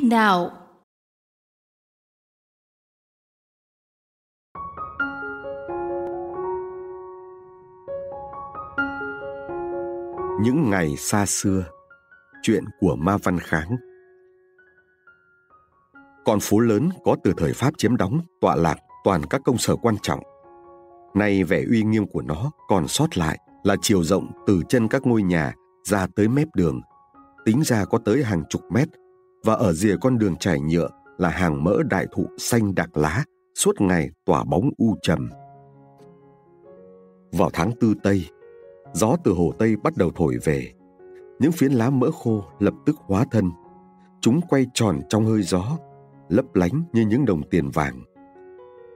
khi nào Những ngày xa xưa, Chuyện của Ma Văn Kháng Con phố lớn có từ thời Pháp chiếm đóng, tọa lạc toàn các công sở quan trọng. Nay vẻ uy nghiêm của nó còn sót lại là chiều rộng từ chân các ngôi nhà ra tới mép đường. Tính ra có tới hàng chục mét và ở rìa con đường trải nhựa là hàng mỡ đại thụ xanh đặc lá suốt ngày tỏa bóng u trầm. Vào tháng tư Tây, gió từ hồ Tây bắt đầu thổi về. Những phiến lá mỡ khô lập tức hóa thân. Chúng quay tròn trong hơi gió, lấp lánh như những đồng tiền vàng.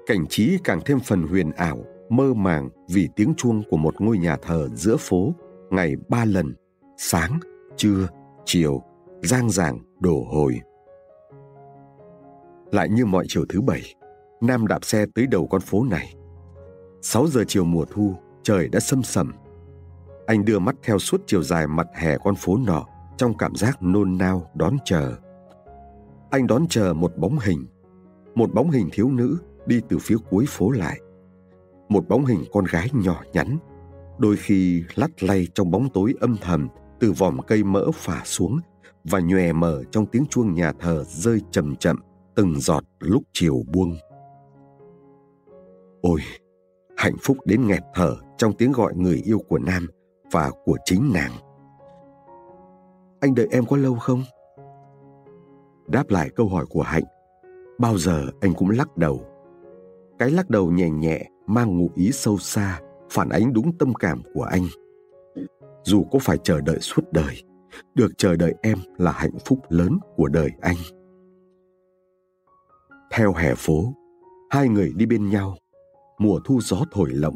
Cảnh trí càng thêm phần huyền ảo, mơ màng vì tiếng chuông của một ngôi nhà thờ giữa phố ngày ba lần, sáng, trưa, chiều, giang giảng, đổ hồi. Lại như mọi chiều thứ bảy, Nam đạp xe tới đầu con phố này. Sáu giờ chiều mùa thu, trời đã sâm sầm. Anh đưa mắt theo suốt chiều dài mặt hè con phố nọ trong cảm giác nôn nao đón chờ. Anh đón chờ một bóng hình, một bóng hình thiếu nữ đi từ phía cuối phố lại. Một bóng hình con gái nhỏ nhắn, đôi khi lắt lay trong bóng tối âm thầm từ vòm cây mỡ phả xuống và nhòe mở trong tiếng chuông nhà thờ rơi chậm chậm từng giọt lúc chiều buông. Ôi, hạnh phúc đến nghẹt thở trong tiếng gọi người yêu của Nam và của chính nàng. Anh đợi em có lâu không? Đáp lại câu hỏi của Hạnh, bao giờ anh cũng lắc đầu. Cái lắc đầu nhẹ nhẹ mang ngụ ý sâu xa, phản ánh đúng tâm cảm của anh. Dù có phải chờ đợi suốt đời, được chờ đợi em là hạnh phúc lớn của đời anh. Theo hè phố, hai người đi bên nhau, mùa thu gió thổi lộng,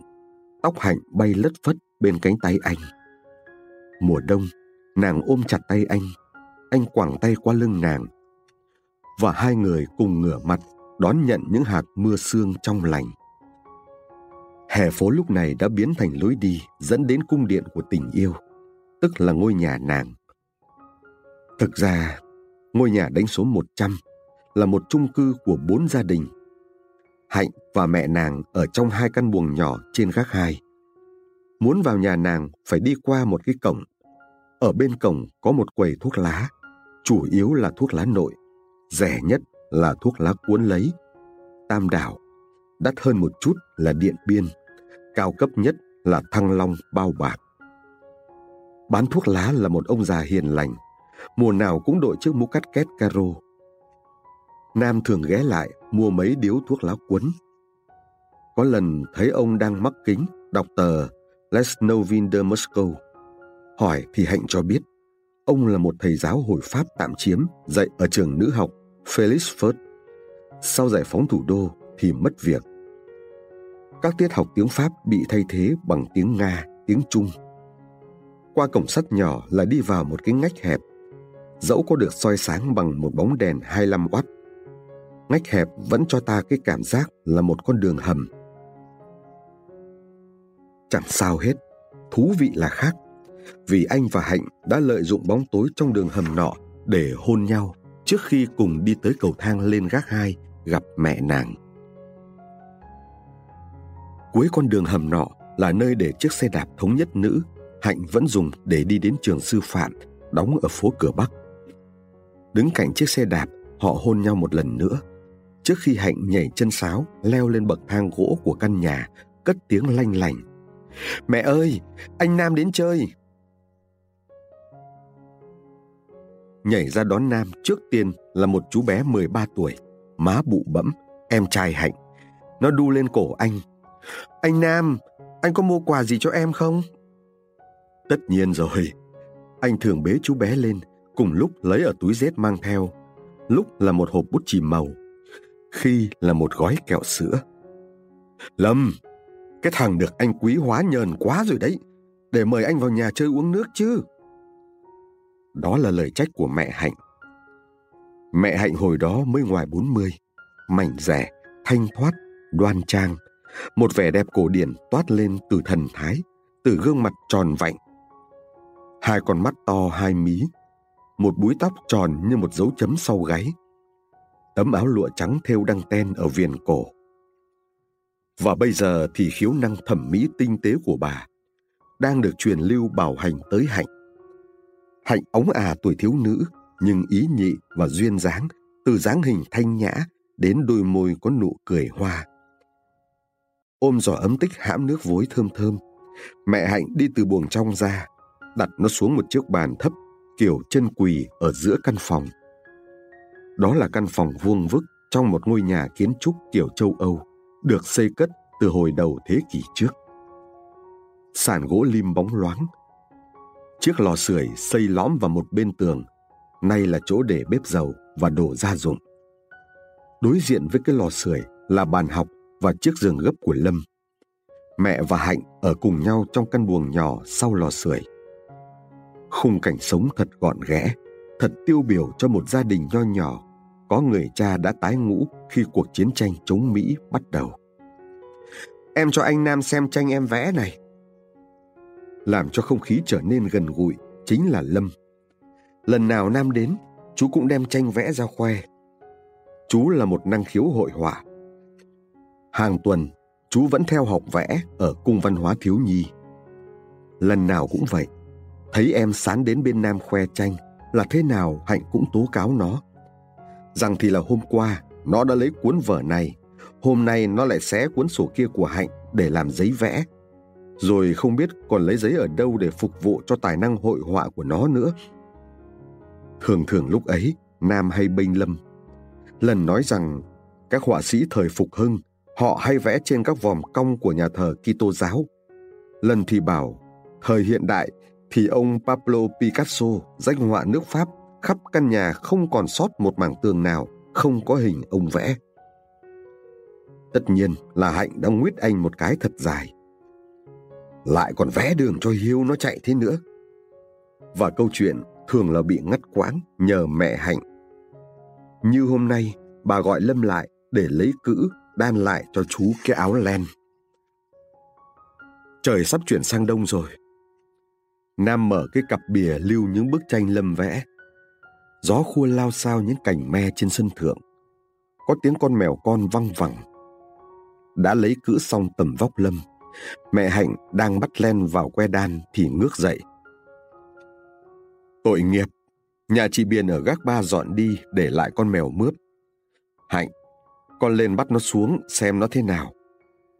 tóc hạnh bay lất phất bên cánh tay anh. Mùa đông, nàng ôm chặt tay anh, anh quẳng tay qua lưng nàng. Và hai người cùng ngửa mặt đón nhận những hạt mưa sương trong lành. Hè phố lúc này đã biến thành lối đi dẫn đến cung điện của tình yêu, tức là ngôi nhà nàng. Thực ra, ngôi nhà đánh số 100 là một chung cư của bốn gia đình. Hạnh và mẹ nàng ở trong hai căn buồng nhỏ trên gác hai. Muốn vào nhà nàng phải đi qua một cái cổng. Ở bên cổng có một quầy thuốc lá, chủ yếu là thuốc lá nội, rẻ nhất là thuốc lá cuốn lấy, tam đảo, đắt hơn một chút là điện biên, cao cấp nhất là thăng long bao bạc. Bán thuốc lá là một ông già hiền lành, mùa nào cũng đội chiếc mũ cắt két caro. Nam thường ghé lại mua mấy điếu thuốc lá cuốn. Có lần thấy ông đang mắc kính đọc tờ Les Novin de Moscow. Hỏi thì Hạnh cho biết, ông là một thầy giáo hồi Pháp tạm chiếm dạy ở trường nữ học Felix Firth. Sau giải phóng thủ đô thì mất việc. Các tiết học tiếng Pháp bị thay thế bằng tiếng Nga, tiếng Trung. Qua cổng sắt nhỏ là đi vào một cái ngách hẹp, dẫu có được soi sáng bằng một bóng đèn 25W. Ngách hẹp vẫn cho ta cái cảm giác là một con đường hầm. Chẳng sao hết, thú vị là khác, vì anh và Hạnh đã lợi dụng bóng tối trong đường hầm nọ để hôn nhau trước khi cùng đi tới cầu thang lên gác hai gặp mẹ nàng. Cuối con đường hầm nọ là nơi để chiếc xe đạp thống nhất nữ Hạnh vẫn dùng để đi đến trường sư phạm đóng ở phố cửa Bắc. Đứng cạnh chiếc xe đạp, họ hôn nhau một lần nữa. Trước khi Hạnh nhảy chân sáo leo lên bậc thang gỗ của căn nhà, cất tiếng lanh lành. Mẹ ơi, anh Nam đến chơi. Nhảy ra đón Nam trước tiên là một chú bé 13 tuổi, má bụ bẫm, em trai Hạnh. Nó đu lên cổ anh. Anh Nam, anh có mua quà gì cho em không? Tất nhiên rồi. Anh thường bế chú bé lên, cùng lúc lấy ở túi dép mang theo. Lúc là một hộp bút chì màu, khi là một gói kẹo sữa. Lâm, cái thằng được anh quý hóa nhờn quá rồi đấy, để mời anh vào nhà chơi uống nước chứ. Đó là lời trách của mẹ Hạnh. Mẹ Hạnh hồi đó mới ngoài 40, mảnh rẻ, thanh thoát, đoan trang, một vẻ đẹp cổ điển toát lên từ thần thái, từ gương mặt tròn vạnh. Hai con mắt to hai mí, một búi tóc tròn như một dấu chấm sau gáy. Tấm áo lụa trắng thêu đăng ten ở viền cổ. Và bây giờ thì khiếu năng thẩm mỹ tinh tế của bà đang được truyền lưu bảo hành tới Hạnh. Hạnh ống à tuổi thiếu nữ, nhưng ý nhị và duyên dáng, từ dáng hình thanh nhã đến đôi môi có nụ cười hoa. Ôm giỏ ấm tích hãm nước vối thơm thơm, mẹ Hạnh đi từ buồng trong ra, đặt nó xuống một chiếc bàn thấp kiểu chân quỳ ở giữa căn phòng. Đó là căn phòng vuông vức trong một ngôi nhà kiến trúc kiểu châu Âu, được xây cất từ hồi đầu thế kỷ trước. Sàn gỗ lim bóng loáng. Chiếc lò sưởi xây lõm vào một bên tường, nay là chỗ để bếp dầu và đồ gia dụng. Đối diện với cái lò sưởi là bàn học và chiếc giường gấp của Lâm. Mẹ và Hạnh ở cùng nhau trong căn buồng nhỏ sau lò sưởi. Khung cảnh sống thật gọn ghẽ, thật tiêu biểu cho một gia đình nho nhỏ, có người cha đã tái ngũ khi cuộc chiến tranh chống Mỹ bắt đầu. Em cho anh Nam xem tranh em vẽ này. Làm cho không khí trở nên gần gũi chính là Lâm. Lần nào Nam đến, chú cũng đem tranh vẽ ra khoe. Chú là một năng khiếu hội họa. Hàng tuần, chú vẫn theo học vẽ ở Cung Văn hóa Thiếu Nhi. Lần nào cũng vậy, thấy em sán đến bên Nam khoe tranh là thế nào Hạnh cũng tố cáo nó. Rằng thì là hôm qua nó đã lấy cuốn vở này, hôm nay nó lại xé cuốn sổ kia của Hạnh để làm giấy vẽ. Rồi không biết còn lấy giấy ở đâu để phục vụ cho tài năng hội họa của nó nữa. Thường thường lúc ấy, Nam hay bênh Lâm. Lần nói rằng các họa sĩ thời phục hưng họ hay vẽ trên các vòm cong của nhà thờ Kitô giáo. Lần thì bảo, thời hiện đại thì ông Pablo Picasso, danh họa nước Pháp, khắp căn nhà không còn sót một mảng tường nào không có hình ông vẽ. Tất nhiên là Hạnh đã nguyết anh một cái thật dài. Lại còn vẽ đường cho Hiếu nó chạy thế nữa. Và câu chuyện thường là bị ngắt quãng nhờ mẹ Hạnh. Như hôm nay, bà gọi Lâm lại để lấy cữ đan lại cho chú cái áo len. Trời sắp chuyển sang đông rồi. Nam mở cái cặp bìa lưu những bức tranh Lâm vẽ. Gió khua lao sao những cảnh me trên sân thượng. Có tiếng con mèo con văng vẳng. Đã lấy cữ xong tầm vóc Lâm. Mẹ Hạnh đang bắt len vào que đan thì ngước dậy. Tội nghiệp, nhà chị Biên ở gác ba dọn đi để lại con mèo mướp. Hạnh, con lên bắt nó xuống xem nó thế nào.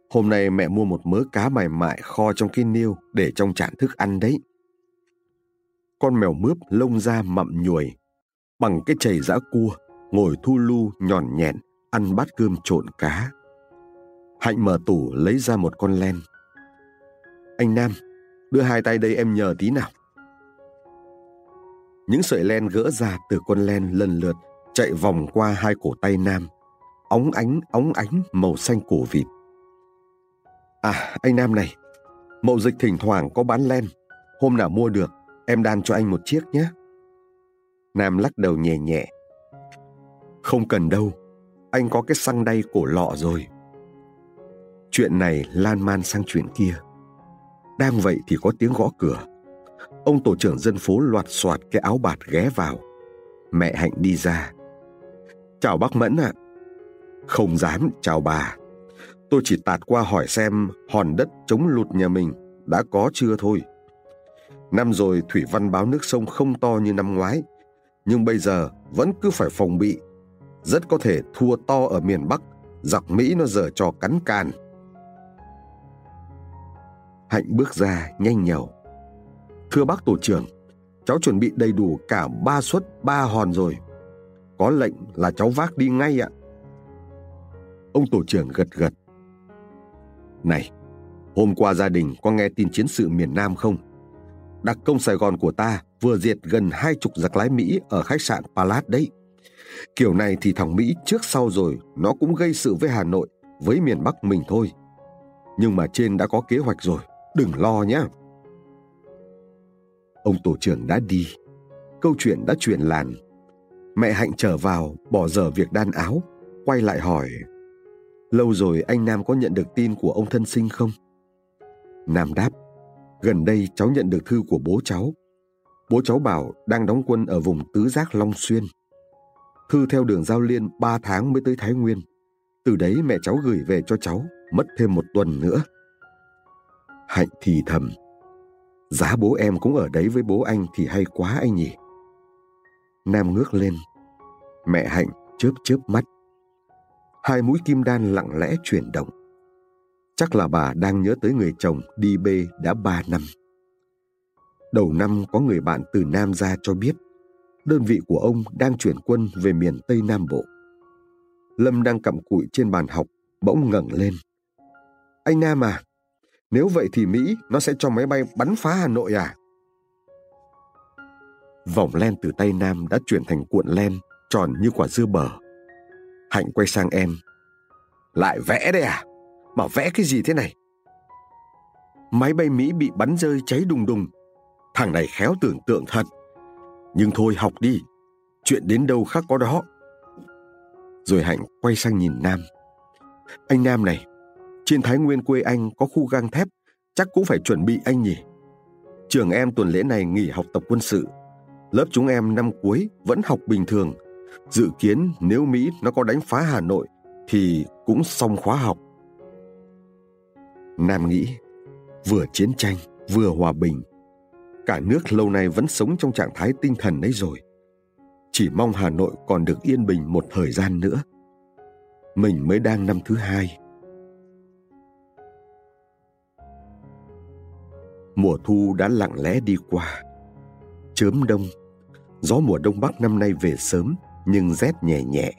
Hôm nay mẹ mua một mớ cá mài mại kho trong cái niêu để trong chản thức ăn đấy. Con mèo mướp lông da mậm nhuồi, bằng cái chày giã cua, ngồi thu lu nhòn nhẹn, ăn bát cơm trộn cá. Hạnh mở tủ lấy ra một con len. Anh Nam, đưa hai tay đây em nhờ tí nào. Những sợi len gỡ ra từ con len lần lượt chạy vòng qua hai cổ tay Nam, óng ánh óng ánh màu xanh cổ vịt. À, anh Nam này, mậu dịch thỉnh thoảng có bán len, hôm nào mua được, em đan cho anh một chiếc nhé. Nam lắc đầu nhẹ nhẹ. Không cần đâu, anh có cái xăng đay cổ lọ rồi. Chuyện này lan man sang chuyện kia. Đang vậy thì có tiếng gõ cửa. Ông tổ trưởng dân phố loạt soạt cái áo bạt ghé vào. Mẹ Hạnh đi ra. Chào bác Mẫn ạ. À. Không dám chào bà. Tôi chỉ tạt qua hỏi xem hòn đất chống lụt nhà mình đã có chưa thôi. Năm rồi thủy văn báo nước sông không to như năm ngoái, nhưng bây giờ vẫn cứ phải phòng bị. Rất có thể thua to ở miền Bắc, giặc Mỹ nó giờ trò cắn càn. Hạnh bước ra nhanh nhầu. Thưa bác tổ trưởng, cháu chuẩn bị đầy đủ cả ba suất ba hòn rồi. Có lệnh là cháu vác đi ngay ạ. Ông tổ trưởng gật gật. Này, hôm qua gia đình có nghe tin chiến sự miền Nam không? Đặc công Sài Gòn của ta vừa diệt gần hai chục giặc lái Mỹ ở khách sạn Palace đấy. Kiểu này thì thằng Mỹ trước sau rồi nó cũng gây sự với Hà Nội, với miền Bắc mình thôi. Nhưng mà trên đã có kế hoạch rồi, đừng lo nhé. Ông tổ trưởng đã đi, câu chuyện đã chuyển làn. Mẹ Hạnh trở vào, bỏ dở việc đan áo, quay lại hỏi Lâu rồi anh Nam có nhận được tin của ông thân sinh không? Nam đáp, gần đây cháu nhận được thư của bố cháu. bố cháu Bảo đang đóng quân ở vùng Tứ Giác Long Xuyên. Thư theo đường giao liên ba tháng mới tới Thái Nguyên. Từ đấy mẹ cháu gửi về cho cháu, mất thêm một tuần nữa. Hạnh thì thầm. Giá bố em cũng ở đấy với bố anh thì hay quá anh nhỉ. Nam ngước lên. Mẹ Hạnh chớp chớp mắt. Hai mũi kim đan lặng lẽ chuyển động. Chắc là bà đang nhớ tới người chồng đi bê đã ba năm. Đầu năm có người bạn từ Nam ra cho biết đơn vị của ông đang chuyển quân về miền Tây Nam Bộ. Lâm đang cặm cụi trên bàn học, bỗng ngẩng lên. Anh Nam à, nếu vậy thì Mỹ nó sẽ cho máy bay bắn phá Hà Nội à? Vòng len từ tay Nam đã chuyển thành cuộn len tròn như quả dưa bờ. Hạnh quay sang em. Lại vẽ đây à? Mà vẽ cái gì thế này? Máy bay Mỹ bị bắn rơi cháy đùng đùng. Thằng này khéo tưởng tượng thật. Nhưng thôi học đi. Chuyện đến đâu khác có đó. Rồi Hạnh quay sang nhìn Nam. Anh Nam này, trên Thái Nguyên quê anh có khu gang thép, chắc cũng phải chuẩn bị anh nhỉ. Trường em tuần lễ này nghỉ học tập quân sự. Lớp chúng em năm cuối vẫn học bình thường. Dự kiến nếu Mỹ nó có đánh phá Hà Nội thì cũng xong khóa học. Nam nghĩ, vừa chiến tranh, vừa hòa bình. Cả nước lâu nay vẫn sống trong trạng thái tinh thần ấy rồi. Chỉ mong Hà Nội còn được yên bình một thời gian nữa. Mình mới đang năm thứ hai. Mùa thu đã lặng lẽ đi qua. Chớm đông, gió mùa đông bắc năm nay về sớm nhưng rét nhẹ nhẹ.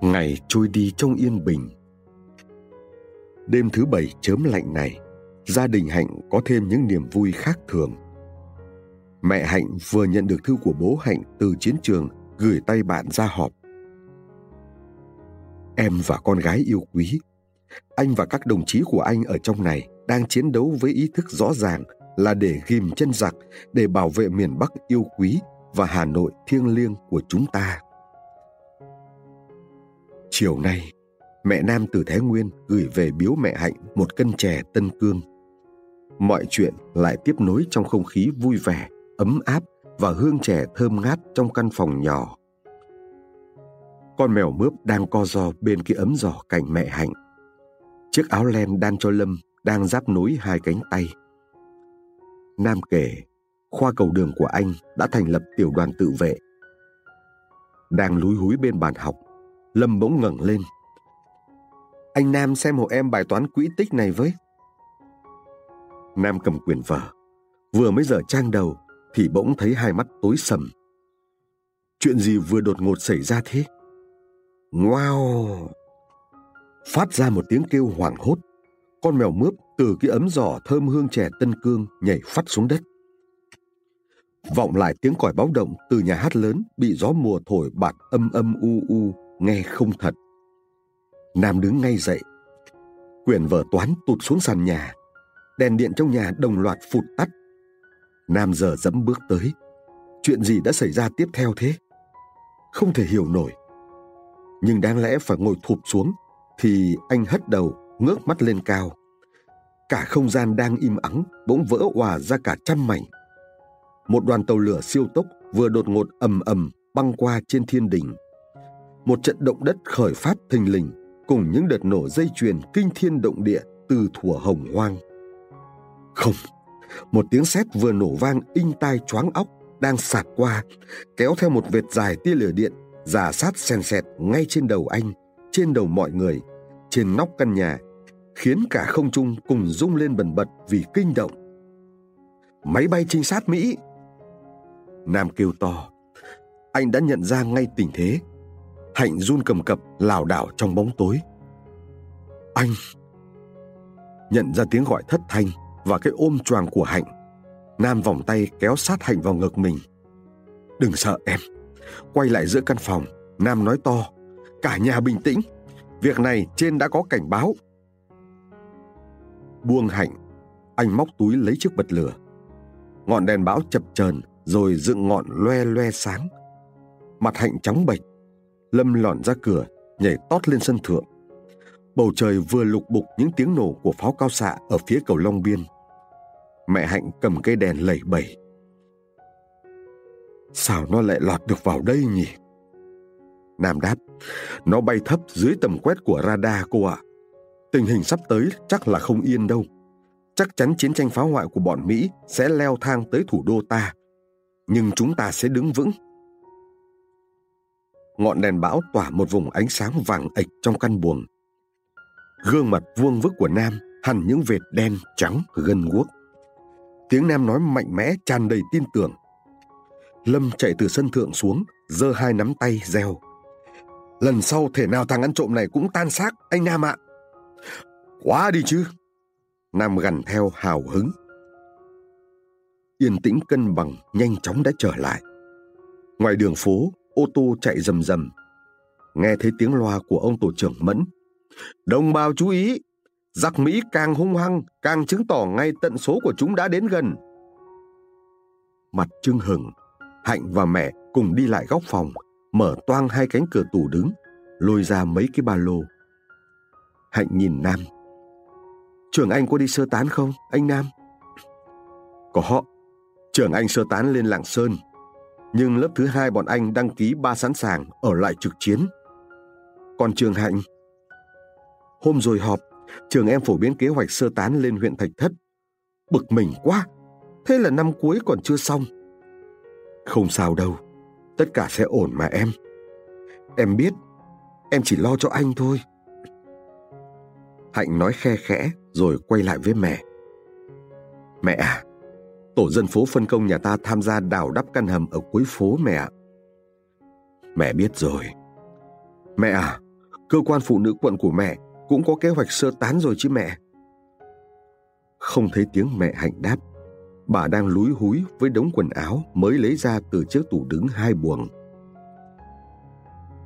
Ngày trôi đi trong yên bình. Đêm thứ bảy chớm lạnh này, gia đình Hạnh có thêm những niềm vui khác thường. Mẹ Hạnh vừa nhận được thư của bố Hạnh từ chiến trường gửi tay bạn ra họp. Em và con gái yêu quý, anh và các đồng chí của anh ở trong này đang chiến đấu với ý thức rõ ràng là để ghim chân giặc, để bảo vệ miền Bắc yêu quý và Hà Nội thiêng liêng của chúng ta. Chiều nay, mẹ Nam từ Thái Nguyên gửi về biếu mẹ Hạnh một cân chè Tân Cương. Mọi chuyện lại tiếp nối trong không khí vui vẻ, ấm áp và hương chè thơm ngát trong căn phòng nhỏ. Con mèo mướp đang co giò bên cái ấm giỏ cạnh mẹ Hạnh. Chiếc áo len đan cho Lâm đang giáp nối hai cánh tay. Nam kể, khoa cầu đường của anh đã thành lập tiểu đoàn tự vệ. Đang lúi húi bên bàn học, Lâm bỗng ngẩng lên. Anh Nam xem hộ em bài toán quỹ tích này với. Nam cầm quyển vở, vừa mới dở trang đầu thì bỗng thấy hai mắt tối sầm. Chuyện gì vừa đột ngột xảy ra thế? Wow! Phát ra một tiếng kêu hoảng hốt con mèo mướp từ cái ấm giỏ thơm hương trẻ tân cương nhảy phát xuống đất. Vọng lại tiếng còi báo động từ nhà hát lớn bị gió mùa thổi bạt âm âm u u, nghe không thật. Nam đứng ngay dậy. Quyển vở toán tụt xuống sàn nhà. Đèn điện trong nhà đồng loạt phụt tắt. Nam giờ dẫm bước tới. Chuyện gì đã xảy ra tiếp theo thế? Không thể hiểu nổi. Nhưng đáng lẽ phải ngồi thụp xuống, thì anh hất đầu, ngước mắt lên cao. Cả không gian đang im ắng, bỗng vỡ hòa ra cả trăm mảnh. Một đoàn tàu lửa siêu tốc vừa đột ngột ầm ầm băng qua trên thiên đình. Một trận động đất khởi phát thình lình cùng những đợt nổ dây chuyền kinh thiên động địa từ thủa hồng hoang. Không, một tiếng sét vừa nổ vang inh tai choáng óc đang sạt qua, kéo theo một vệt dài tia lửa điện, giả sát sen sẹt ngay trên đầu anh, trên đầu mọi người, trên nóc căn nhà, khiến cả không trung cùng rung lên bần bật vì kinh động. Máy bay trinh sát Mỹ! Nam kêu to. Anh đã nhận ra ngay tình thế. Hạnh run cầm cập lảo đảo trong bóng tối. Anh! Nhận ra tiếng gọi thất thanh và cái ôm choàng của Hạnh. Nam vòng tay kéo sát Hạnh vào ngực mình. Đừng sợ em. Quay lại giữa căn phòng, Nam nói to. Cả nhà bình tĩnh, Việc này trên đã có cảnh báo. Buông hạnh, anh móc túi lấy chiếc bật lửa. Ngọn đèn bão chập chờn rồi dựng ngọn loe loe sáng. Mặt hạnh trắng bệch, Lâm lòn ra cửa, nhảy tót lên sân thượng. Bầu trời vừa lục bục những tiếng nổ của pháo cao xạ ở phía cầu Long Biên. Mẹ Hạnh cầm cây đèn lẩy bẩy. Sao nó lại lọt được vào đây nhỉ? Nam đáp, nó bay thấp dưới tầm quét của radar cô ạ. Tình hình sắp tới chắc là không yên đâu. Chắc chắn chiến tranh phá hoại của bọn Mỹ sẽ leo thang tới thủ đô ta. Nhưng chúng ta sẽ đứng vững. Ngọn đèn bão tỏa một vùng ánh sáng vàng ạch trong căn buồng. Gương mặt vuông vức của Nam hằn những vệt đen trắng gân guốc. Tiếng Nam nói mạnh mẽ tràn đầy tin tưởng. Lâm chạy từ sân thượng xuống, giơ hai nắm tay reo. Lần sau thể nào thằng ăn trộm này cũng tan xác, anh Nam ạ. Quá đi chứ. Nam gằn theo hào hứng. Yên tĩnh cân bằng nhanh chóng đã trở lại. Ngoài đường phố, ô tô chạy rầm rầm. Nghe thấy tiếng loa của ông tổ trưởng Mẫn. Đồng bào chú ý, giặc Mỹ càng hung hăng, càng chứng tỏ ngay tận số của chúng đã đến gần. Mặt trưng hừng, Hạnh và mẹ cùng đi lại góc phòng, mở toang hai cánh cửa tủ đứng, lôi ra mấy cái ba lô. Hạnh nhìn Nam. Trưởng anh có đi sơ tán không, anh Nam? Có họ. Trưởng anh sơ tán lên Lạng Sơn. Nhưng lớp thứ hai bọn anh đăng ký ba sẵn sàng ở lại trực chiến. Còn trường Hạnh? Hôm rồi họp, trường em phổ biến kế hoạch sơ tán lên huyện Thạch Thất. Bực mình quá, thế là năm cuối còn chưa xong. Không sao đâu, tất cả sẽ ổn mà em. Em biết, em chỉ lo cho anh thôi. Hạnh nói khe khẽ rồi quay lại với mẹ. Mẹ à, tổ dân phố phân công nhà ta tham gia đào đắp căn hầm ở cuối phố mẹ ạ. Mẹ biết rồi. Mẹ à, cơ quan phụ nữ quận của mẹ cũng có kế hoạch sơ tán rồi chứ mẹ. Không thấy tiếng mẹ Hạnh đáp. Bà đang lúi húi với đống quần áo mới lấy ra từ chiếc tủ đứng hai buồng.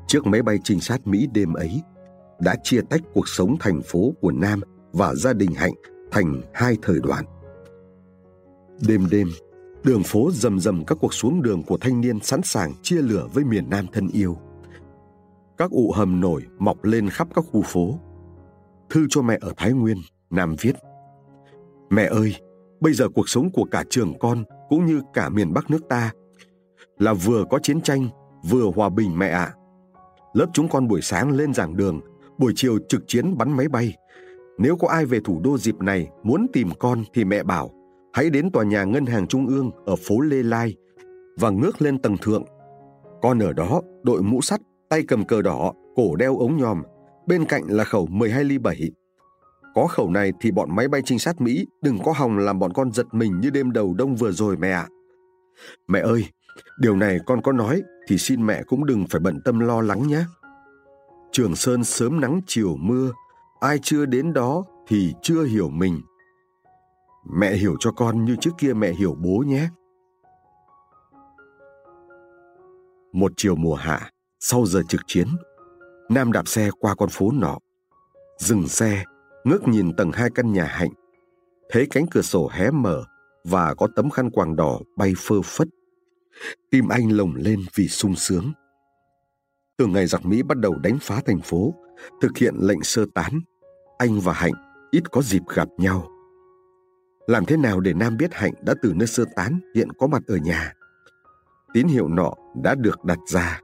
Chiếc máy bay trinh sát Mỹ đêm ấy đã chia tách cuộc sống thành phố của Nam và gia đình Hạnh thành hai thời đoạn. Đêm đêm, đường phố rầm rầm các cuộc xuống đường của thanh niên sẵn sàng chia lửa với miền Nam thân yêu. Các ụ hầm nổi mọc lên khắp các khu phố. Thư cho mẹ ở Thái Nguyên, Nam viết. Mẹ ơi, bây giờ cuộc sống của cả trường con cũng như cả miền Bắc nước ta là vừa có chiến tranh, vừa hòa bình mẹ ạ. À. Lớp chúng con buổi sáng lên giảng đường, buổi chiều trực chiến bắn máy bay. Nếu có ai về thủ đô dịp này muốn tìm con thì mẹ bảo hãy đến tòa nhà ngân hàng trung ương ở phố Lê Lai và ngước lên tầng thượng. Con ở đó đội mũ sắt, tay cầm cờ đỏ, cổ đeo ống nhòm, bên cạnh là khẩu 12 ly 7. Có khẩu này thì bọn máy bay trinh sát Mỹ đừng có hòng làm bọn con giật mình như đêm đầu đông vừa rồi mẹ ạ. Mẹ ơi, điều này con có nói thì xin mẹ cũng đừng phải bận tâm lo lắng nhé. Trường Sơn sớm nắng chiều mưa, ai chưa đến đó thì chưa hiểu mình. Mẹ hiểu cho con như trước kia mẹ hiểu bố nhé. Một chiều mùa hạ, sau giờ trực chiến, Nam đạp xe qua con phố nọ. Dừng xe, ngước nhìn tầng hai căn nhà hạnh. Thấy cánh cửa sổ hé mở và có tấm khăn quàng đỏ bay phơ phất. Tim anh lồng lên vì sung sướng. Từ ngày giặc Mỹ bắt đầu đánh phá thành phố, thực hiện lệnh sơ tán, anh và Hạnh ít có dịp gặp nhau. Làm thế nào để Nam biết Hạnh đã từ nơi sơ tán hiện có mặt ở nhà? Tín hiệu nọ đã được đặt ra.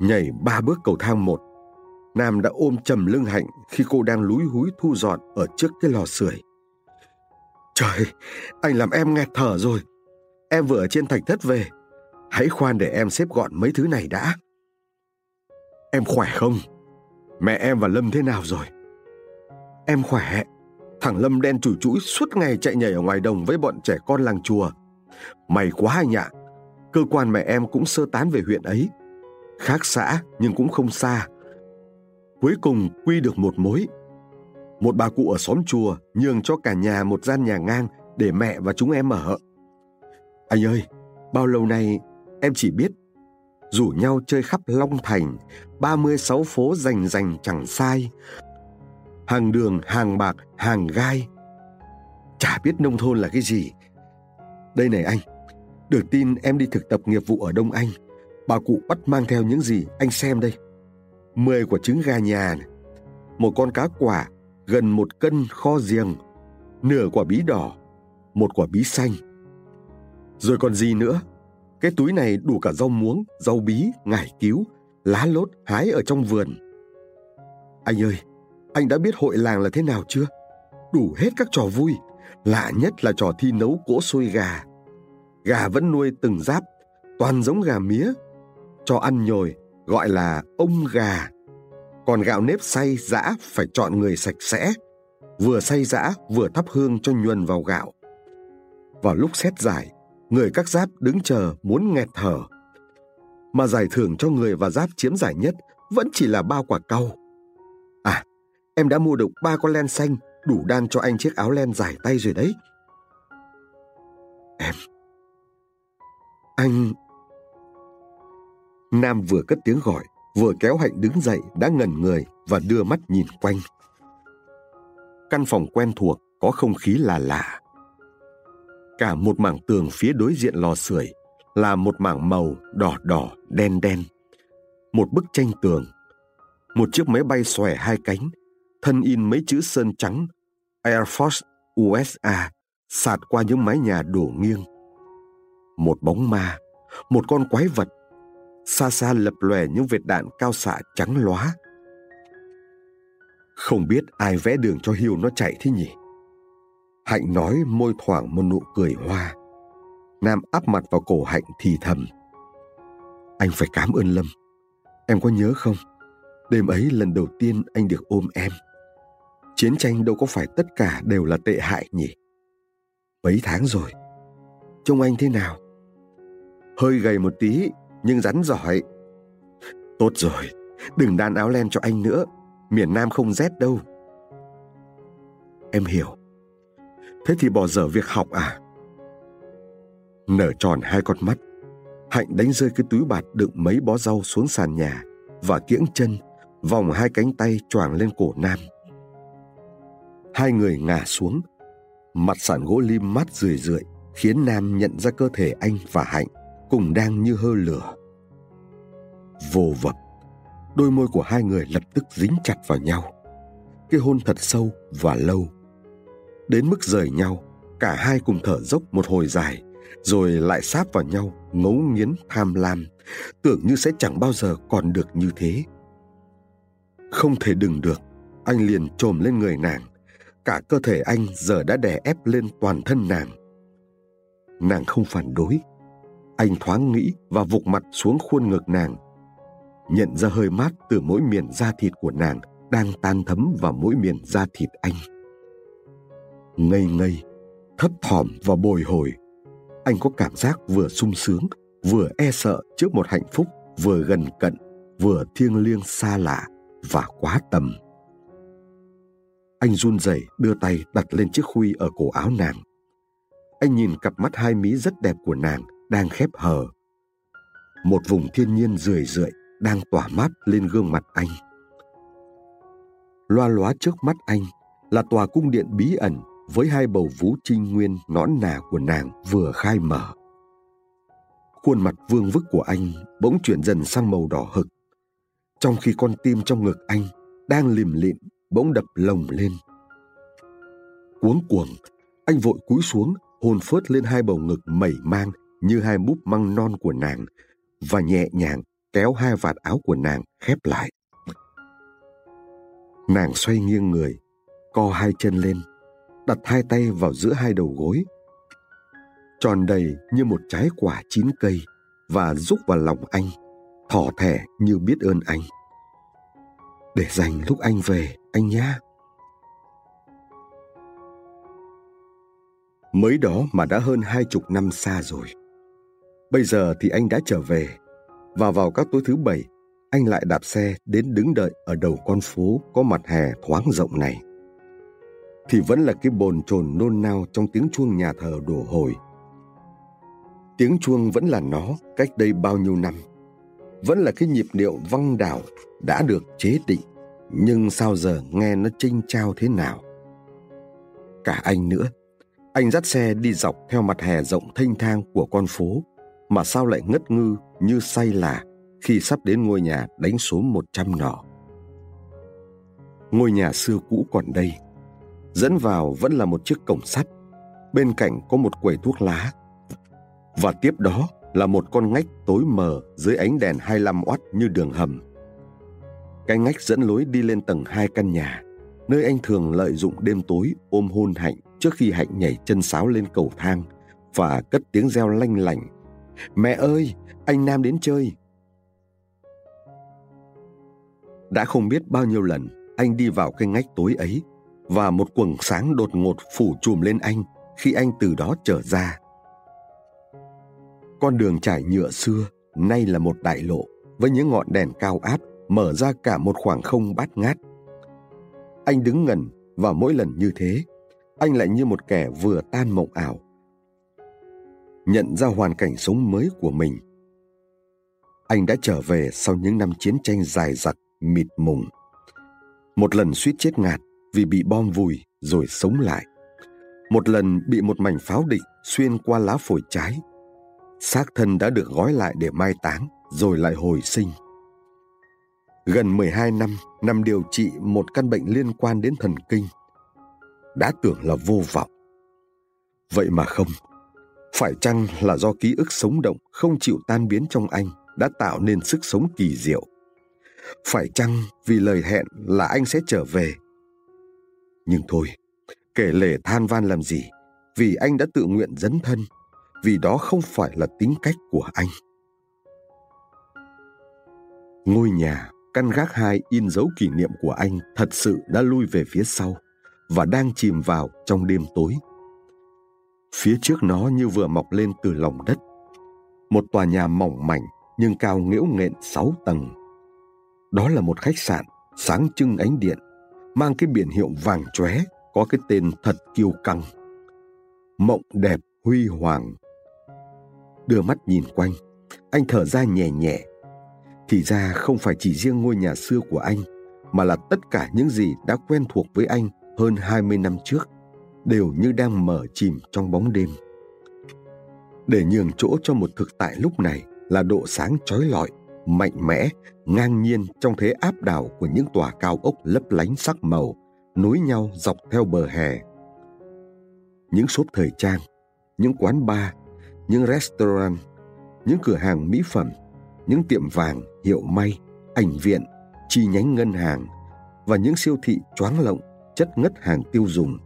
Nhảy ba bước cầu thang một, Nam đã ôm chầm lưng Hạnh khi cô đang lúi húi thu dọn ở trước cái lò sưởi. Trời, anh làm em nghẹt thở rồi. Em vừa ở trên thạch thất về. Hãy khoan để em xếp gọn mấy thứ này đã. Em khỏe không? Mẹ em và Lâm thế nào rồi? Em khỏe. Thằng Lâm đen chủi chũi suốt ngày chạy nhảy ở ngoài đồng với bọn trẻ con làng chùa. May quá anh ạ. Cơ quan mẹ em cũng sơ tán về huyện ấy. Khác xã nhưng cũng không xa. Cuối cùng quy được một mối. Một bà cụ ở xóm chùa nhường cho cả nhà một gian nhà ngang để mẹ và chúng em ở. Anh ơi, bao lâu nay em chỉ biết rủ nhau chơi khắp Long Thành, 36 phố rành rành chẳng sai. Hàng đường, hàng bạc, hàng gai. Chả biết nông thôn là cái gì. Đây này anh, được tin em đi thực tập nghiệp vụ ở Đông Anh. Bà cụ bắt mang theo những gì, anh xem đây. 10 quả trứng gà nhà, một con cá quả, gần một cân kho giềng, nửa quả bí đỏ, một quả bí xanh. Rồi còn gì nữa? Cái túi này đủ cả rau muống, rau bí, ngải cứu, lá lốt hái ở trong vườn. Anh ơi, anh đã biết hội làng là thế nào chưa? Đủ hết các trò vui, lạ nhất là trò thi nấu cỗ xôi gà. Gà vẫn nuôi từng giáp, toàn giống gà mía. Cho ăn nhồi, gọi là ông gà. Còn gạo nếp xay giã phải chọn người sạch sẽ, vừa xay giã vừa thắp hương cho nhuần vào gạo. Vào lúc xét giải, người các giáp đứng chờ muốn nghẹt thở. Mà giải thưởng cho người và giáp chiếm giải nhất vẫn chỉ là bao quả cau. Em đã mua được ba con len xanh đủ đan cho anh chiếc áo len dài tay rồi đấy. Em... Anh... Nam vừa cất tiếng gọi, vừa kéo Hạnh đứng dậy đã ngẩn người và đưa mắt nhìn quanh. Căn phòng quen thuộc có không khí là lạ. Cả một mảng tường phía đối diện lò sưởi là một mảng màu đỏ đỏ đen đen. Một bức tranh tường. Một chiếc máy bay xòe hai cánh, thân in mấy chữ sơn trắng Air Force USA sạt qua những mái nhà đổ nghiêng. Một bóng ma, một con quái vật, xa xa lập lòe những vệt đạn cao xạ trắng lóa. Không biết ai vẽ đường cho Hiếu nó chạy thế nhỉ? Hạnh nói môi thoảng một nụ cười hoa. Nam áp mặt vào cổ Hạnh thì thầm. Anh phải cảm ơn Lâm. Em có nhớ không? Đêm ấy lần đầu tiên anh được ôm em. Chiến tranh đâu có phải tất cả đều là tệ hại nhỉ? Mấy tháng rồi. Trông anh thế nào? Hơi gầy một tí, nhưng rắn giỏi. Tốt rồi, đừng đan áo len cho anh nữa. Miền Nam không rét đâu. Em hiểu. Thế thì bỏ dở việc học à? Nở tròn hai con mắt, Hạnh đánh rơi cái túi bạt đựng mấy bó rau xuống sàn nhà và kiễng chân, vòng hai cánh tay choàng lên cổ Nam. Hai người ngả xuống, mặt sàn gỗ lim mát rười rượi khiến Nam nhận ra cơ thể anh và Hạnh cùng đang như hơ lửa. Vô vập, đôi môi của hai người lập tức dính chặt vào nhau. Cái hôn thật sâu và lâu. Đến mức rời nhau, cả hai cùng thở dốc một hồi dài, rồi lại sáp vào nhau, ngấu nghiến tham lam, tưởng như sẽ chẳng bao giờ còn được như thế. Không thể đừng được, anh liền trồm lên người nàng, cả cơ thể anh giờ đã đè ép lên toàn thân nàng. Nàng không phản đối. Anh thoáng nghĩ và vụt mặt xuống khuôn ngực nàng. Nhận ra hơi mát từ mỗi miền da thịt của nàng đang tan thấm vào mỗi miền da thịt anh. Ngây ngây, thấp thỏm và bồi hồi, anh có cảm giác vừa sung sướng, vừa e sợ trước một hạnh phúc vừa gần cận, vừa thiêng liêng xa lạ và quá tầm. Anh run rẩy đưa tay đặt lên chiếc khuy ở cổ áo nàng. Anh nhìn cặp mắt hai mí rất đẹp của nàng đang khép hờ. Một vùng thiên nhiên rười rượi đang tỏa mát lên gương mặt anh. Loa lóa trước mắt anh là tòa cung điện bí ẩn với hai bầu vú trinh nguyên nõn nà của nàng vừa khai mở. Khuôn mặt vương vức của anh bỗng chuyển dần sang màu đỏ hực, trong khi con tim trong ngực anh đang lìm lịm bỗng đập lồng lên. Cuống cuồng, anh vội cúi xuống, hôn phớt lên hai bầu ngực mẩy mang như hai búp măng non của nàng và nhẹ nhàng kéo hai vạt áo của nàng khép lại. Nàng xoay nghiêng người, co hai chân lên, đặt hai tay vào giữa hai đầu gối. Tròn đầy như một trái quả chín cây và rúc vào lòng anh, thỏ thẻ như biết ơn anh. Để dành lúc anh về, anh nhá. Mới đó mà đã hơn hai chục năm xa rồi. Bây giờ thì anh đã trở về, và vào các tối thứ bảy, anh lại đạp xe đến đứng đợi ở đầu con phố có mặt hè thoáng rộng này. Thì vẫn là cái bồn chồn nôn nao trong tiếng chuông nhà thờ đổ hồi. Tiếng chuông vẫn là nó cách đây bao nhiêu năm. Vẫn là cái nhịp điệu văng đảo đã được chế định nhưng sao giờ nghe nó trinh trao thế nào cả anh nữa anh dắt xe đi dọc theo mặt hè rộng thênh thang của con phố mà sao lại ngất ngư như say lạ khi sắp đến ngôi nhà đánh số một trăm nỏ. Ngôi nhà xưa cũ còn đây, dẫn vào vẫn là một chiếc cổng sắt, bên cạnh có một quầy thuốc lá. Và tiếp đó là một con ngách tối mờ dưới ánh đèn 25 oát như đường hầm. Cái ngách dẫn lối đi lên tầng hai căn nhà, nơi anh thường lợi dụng đêm tối ôm hôn Hạnh trước khi Hạnh nhảy chân sáo lên cầu thang và cất tiếng reo lanh lảnh. Mẹ ơi, anh Nam đến chơi. Đã không biết bao nhiêu lần anh đi vào cái ngách tối ấy và một quầng sáng đột ngột phủ trùm lên anh khi anh từ đó trở ra. Con đường trải nhựa xưa nay là một đại lộ với những ngọn đèn cao áp mở ra cả một khoảng không bát ngát. Anh đứng ngẩn và mỗi lần như thế, anh lại như một kẻ vừa tan mộng ảo. Nhận ra hoàn cảnh sống mới của mình. Anh đã trở về sau những năm chiến tranh dài dặc, mịt mùng. Một lần suýt chết ngạt vì bị bom vùi rồi sống lại. Một lần bị một mảnh pháo địch xuyên qua lá phổi trái. Xác thân đã được gói lại để mai táng rồi lại hồi sinh. Gần 12 năm nằm điều trị một căn bệnh liên quan đến thần kinh. Đã tưởng là vô vọng. Vậy mà không. Phải chăng là do ký ức sống động không chịu tan biến trong anh đã tạo nên sức sống kỳ diệu? Phải chăng vì lời hẹn là anh sẽ trở về? Nhưng thôi, kể lể than van làm gì? Vì anh đã tự nguyện dấn thân, vì đó không phải là tính cách của anh. Ngôi nhà căn gác hai in dấu kỷ niệm của anh thật sự đã lui về phía sau và đang chìm vào trong đêm tối. Phía trước nó như vừa mọc lên từ lòng đất. Một tòa nhà mỏng mảnh nhưng cao nghễu nghện sáu tầng. Đó là một khách sạn sáng trưng ánh điện, mang cái biển hiệu vàng chóe có cái tên thật kiêu căng. Mộng đẹp huy hoàng. Đưa mắt nhìn quanh, anh thở ra nhẹ nhẹ thì ra không phải chỉ riêng ngôi nhà xưa của anh, mà là tất cả những gì đã quen thuộc với anh hơn 20 năm trước, đều như đang mở chìm trong bóng đêm. Để nhường chỗ cho một thực tại lúc này là độ sáng trói lọi, mạnh mẽ, ngang nhiên trong thế áp đảo của những tòa cao ốc lấp lánh sắc màu, nối nhau dọc theo bờ hè. Những shop thời trang, những quán bar, những restaurant, những cửa hàng mỹ phẩm những tiệm vàng, hiệu may, ảnh viện, chi nhánh ngân hàng và những siêu thị choáng lộng chất ngất hàng tiêu dùng.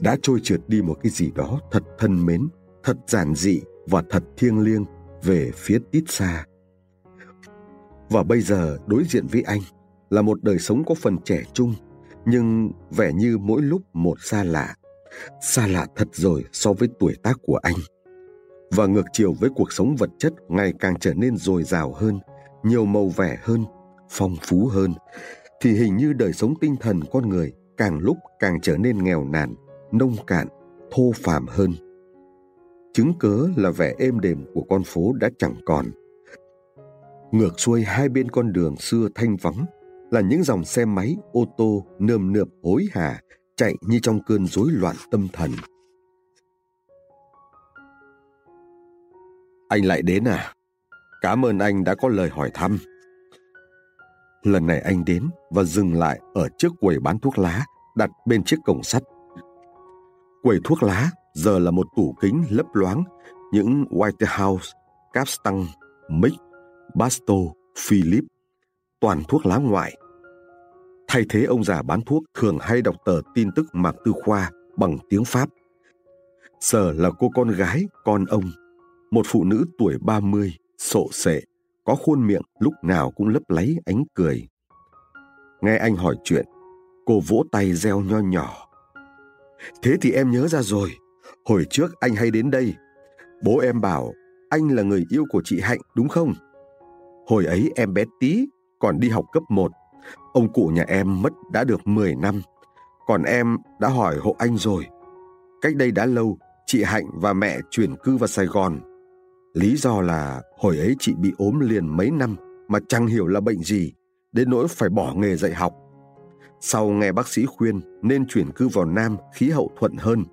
Đã trôi trượt đi một cái gì đó thật thân mến, thật giản dị và thật thiêng liêng về phía tít xa. Và bây giờ đối diện với anh là một đời sống có phần trẻ trung, nhưng vẻ như mỗi lúc một xa lạ. Xa lạ thật rồi so với tuổi tác của anh và ngược chiều với cuộc sống vật chất ngày càng trở nên dồi dào hơn, nhiều màu vẻ hơn, phong phú hơn, thì hình như đời sống tinh thần con người càng lúc càng trở nên nghèo nàn, nông cạn, thô phàm hơn. Chứng cớ là vẻ êm đềm của con phố đã chẳng còn. Ngược xuôi hai bên con đường xưa thanh vắng là những dòng xe máy, ô tô nườm nượp hối hả chạy như trong cơn rối loạn tâm thần. Anh lại đến à? Cảm ơn anh đã có lời hỏi thăm. Lần này anh đến và dừng lại ở trước quầy bán thuốc lá đặt bên chiếc cổng sắt. Quầy thuốc lá giờ là một tủ kính lấp loáng những White House, Capstan, Mick, Basto, Philip, toàn thuốc lá ngoại. Thay thế ông già bán thuốc thường hay đọc tờ tin tức Mạc Tư Khoa bằng tiếng Pháp. Giờ là cô con gái, con ông một phụ nữ tuổi 30, sộ sệ, có khuôn miệng lúc nào cũng lấp láy ánh cười. Nghe anh hỏi chuyện, cô vỗ tay reo nho nhỏ. Thế thì em nhớ ra rồi, hồi trước anh hay đến đây. Bố em bảo anh là người yêu của chị Hạnh đúng không? Hồi ấy em bé tí, còn đi học cấp 1. Ông cụ nhà em mất đã được 10 năm, còn em đã hỏi hộ anh rồi. Cách đây đã lâu, chị Hạnh và mẹ chuyển cư vào Sài Gòn Lý do là hồi ấy chị bị ốm liền mấy năm mà chẳng hiểu là bệnh gì, đến nỗi phải bỏ nghề dạy học. Sau nghe bác sĩ khuyên nên chuyển cư vào Nam khí hậu thuận hơn.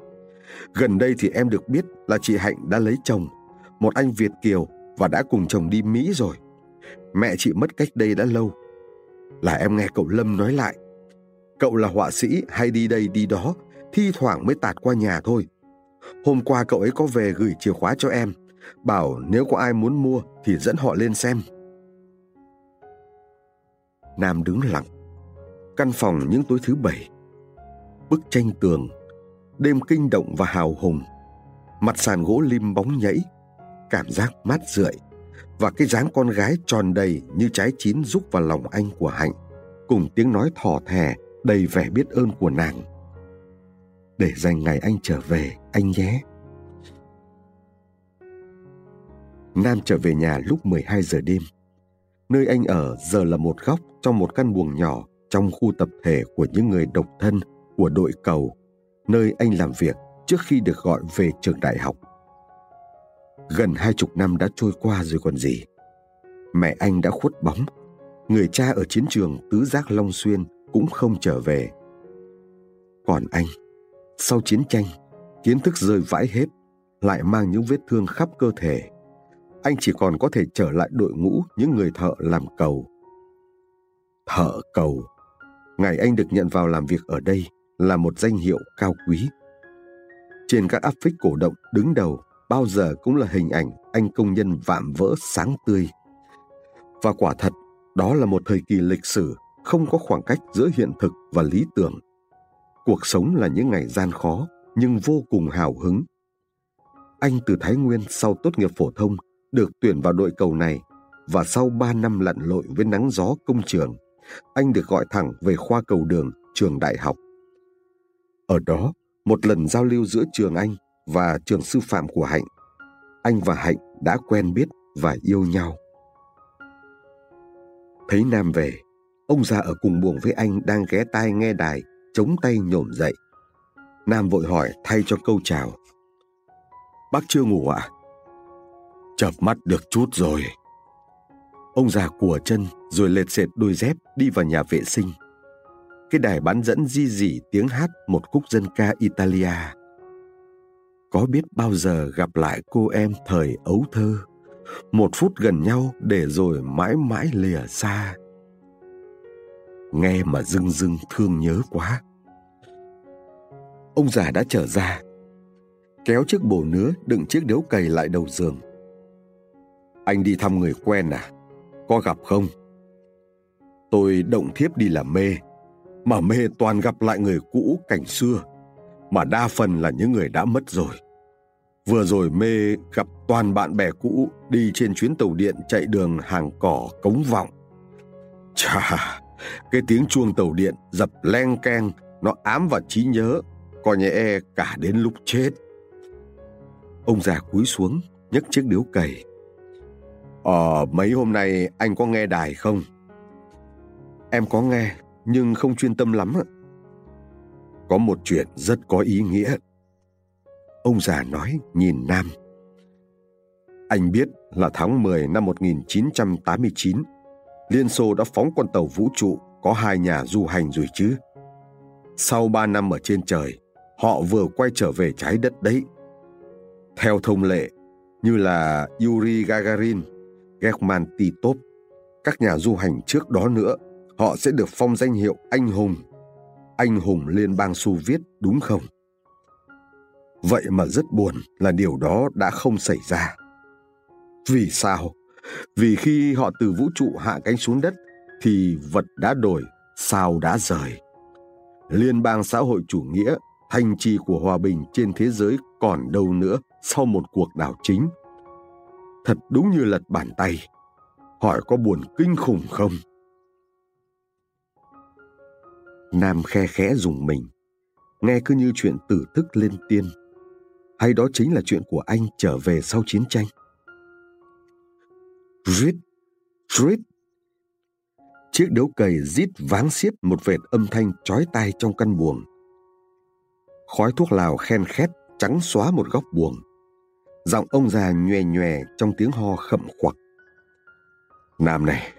Gần đây thì em được biết là chị Hạnh đã lấy chồng, một anh Việt Kiều và đã cùng chồng đi Mỹ rồi. Mẹ chị mất cách đây đã lâu. Là em nghe cậu Lâm nói lại. Cậu là họa sĩ hay đi đây đi đó, thi thoảng mới tạt qua nhà thôi. Hôm qua cậu ấy có về gửi chìa khóa cho em, bảo nếu có ai muốn mua thì dẫn họ lên xem. Nam đứng lặng. Căn phòng những tối thứ bảy. Bức tranh tường. Đêm kinh động và hào hùng. Mặt sàn gỗ lim bóng nhảy. Cảm giác mát rượi. Và cái dáng con gái tròn đầy như trái chín rúc vào lòng anh của Hạnh. Cùng tiếng nói thỏ thẻ đầy vẻ biết ơn của nàng. Để dành ngày anh trở về, anh nhé. Nam trở về nhà lúc 12 giờ đêm. Nơi anh ở giờ là một góc trong một căn buồng nhỏ trong khu tập thể của những người độc thân của đội cầu, nơi anh làm việc trước khi được gọi về trường đại học. Gần hai chục năm đã trôi qua rồi còn gì. Mẹ anh đã khuất bóng. Người cha ở chiến trường tứ giác Long Xuyên cũng không trở về. Còn anh, sau chiến tranh, kiến thức rơi vãi hết, lại mang những vết thương khắp cơ thể anh chỉ còn có thể trở lại đội ngũ những người thợ làm cầu. Thợ cầu. Ngày anh được nhận vào làm việc ở đây là một danh hiệu cao quý. Trên các áp phích cổ động đứng đầu bao giờ cũng là hình ảnh anh công nhân vạm vỡ sáng tươi. Và quả thật, đó là một thời kỳ lịch sử không có khoảng cách giữa hiện thực và lý tưởng. Cuộc sống là những ngày gian khó nhưng vô cùng hào hứng. Anh từ Thái Nguyên sau tốt nghiệp phổ thông được tuyển vào đội cầu này và sau 3 năm lặn lội với nắng gió công trường, anh được gọi thẳng về khoa cầu đường trường đại học. Ở đó, một lần giao lưu giữa trường anh và trường sư phạm của Hạnh, anh và Hạnh đã quen biết và yêu nhau. Thấy Nam về, ông già ở cùng buồng với anh đang ghé tai nghe đài, chống tay nhổm dậy. Nam vội hỏi thay cho câu chào. Bác chưa ngủ ạ? À? Chợp mắt được chút rồi. Ông già của chân rồi lệt xệt đôi dép đi vào nhà vệ sinh. Cái đài bán dẫn di dỉ tiếng hát một khúc dân ca Italia. Có biết bao giờ gặp lại cô em thời ấu thơ, một phút gần nhau để rồi mãi mãi lìa xa. Nghe mà dưng dưng thương nhớ quá. Ông già đã trở ra, kéo chiếc bồ nứa đựng chiếc điếu cày lại đầu giường anh đi thăm người quen à? Có gặp không? Tôi động thiếp đi làm mê, mà mê toàn gặp lại người cũ cảnh xưa, mà đa phần là những người đã mất rồi. Vừa rồi mê gặp toàn bạn bè cũ đi trên chuyến tàu điện chạy đường hàng cỏ cống vọng. Chà, cái tiếng chuông tàu điện dập len keng, nó ám vào trí nhớ, coi nhẹ e cả đến lúc chết. Ông già cúi xuống, nhấc chiếc điếu cày, Ờ, mấy hôm nay anh có nghe đài không? Em có nghe, nhưng không chuyên tâm lắm. Có một chuyện rất có ý nghĩa. Ông già nói nhìn Nam. Anh biết là tháng 10 năm 1989, Liên Xô đã phóng con tàu vũ trụ có hai nhà du hành rồi chứ. Sau ba năm ở trên trời, họ vừa quay trở về trái đất đấy. Theo thông lệ, như là Yuri Gagarin German Titov, các nhà du hành trước đó nữa, họ sẽ được phong danh hiệu anh hùng. Anh hùng Liên bang Xô Viết đúng không? Vậy mà rất buồn là điều đó đã không xảy ra. Vì sao? Vì khi họ từ vũ trụ hạ cánh xuống đất thì vật đã đổi, sao đã rời. Liên bang xã hội chủ nghĩa, thành trì của hòa bình trên thế giới còn đâu nữa sau một cuộc đảo chính Thật đúng như lật bàn tay. Hỏi có buồn kinh khủng không? Nam khe khẽ dùng mình. Nghe cứ như chuyện tử thức lên tiên. Hay đó chính là chuyện của anh trở về sau chiến tranh? Rít, rít. Chiếc đấu cầy rít váng xiết một vệt âm thanh chói tai trong căn buồng. Khói thuốc lào khen khét trắng xóa một góc buồng. Giọng ông già nhòe nhòe trong tiếng ho khậm khoặc. Nam này,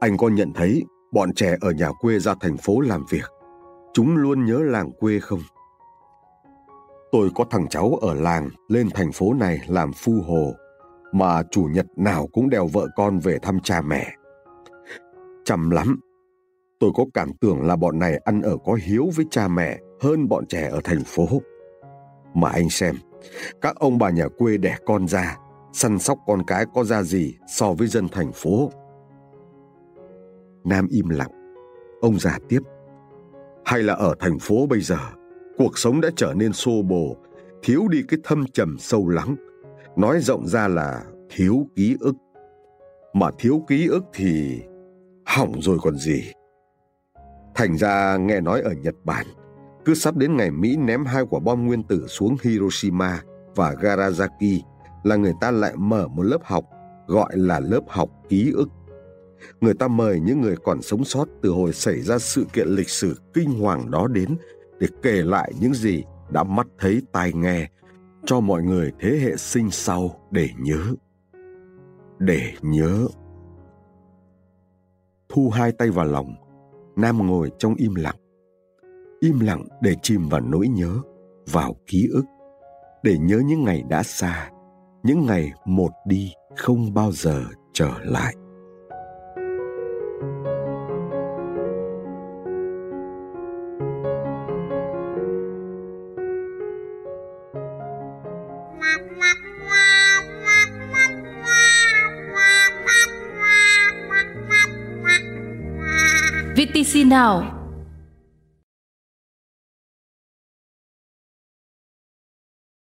anh có nhận thấy bọn trẻ ở nhà quê ra thành phố làm việc, chúng luôn nhớ làng quê không? Tôi có thằng cháu ở làng lên thành phố này làm phu hồ, mà chủ nhật nào cũng đèo vợ con về thăm cha mẹ. Chầm lắm, tôi có cảm tưởng là bọn này ăn ở có hiếu với cha mẹ hơn bọn trẻ ở thành phố. Mà anh xem, các ông bà nhà quê đẻ con ra, săn sóc con cái có ra gì so với dân thành phố. Nam im lặng. Ông già tiếp. Hay là ở thành phố bây giờ, cuộc sống đã trở nên xô bồ, thiếu đi cái thâm trầm sâu lắng. Nói rộng ra là thiếu ký ức. Mà thiếu ký ức thì hỏng rồi còn gì. Thành ra nghe nói ở Nhật Bản, cứ sắp đến ngày Mỹ ném hai quả bom nguyên tử xuống Hiroshima và Nagasaki là người ta lại mở một lớp học gọi là lớp học ký ức. Người ta mời những người còn sống sót từ hồi xảy ra sự kiện lịch sử kinh hoàng đó đến để kể lại những gì đã mắt thấy tai nghe cho mọi người thế hệ sinh sau để nhớ. Để nhớ. Thu hai tay vào lòng, Nam ngồi trong im lặng. Im lặng để chìm vào nỗi nhớ, vào ký ức, để nhớ những ngày đã xa, những ngày một đi không bao giờ trở lại. VTC Now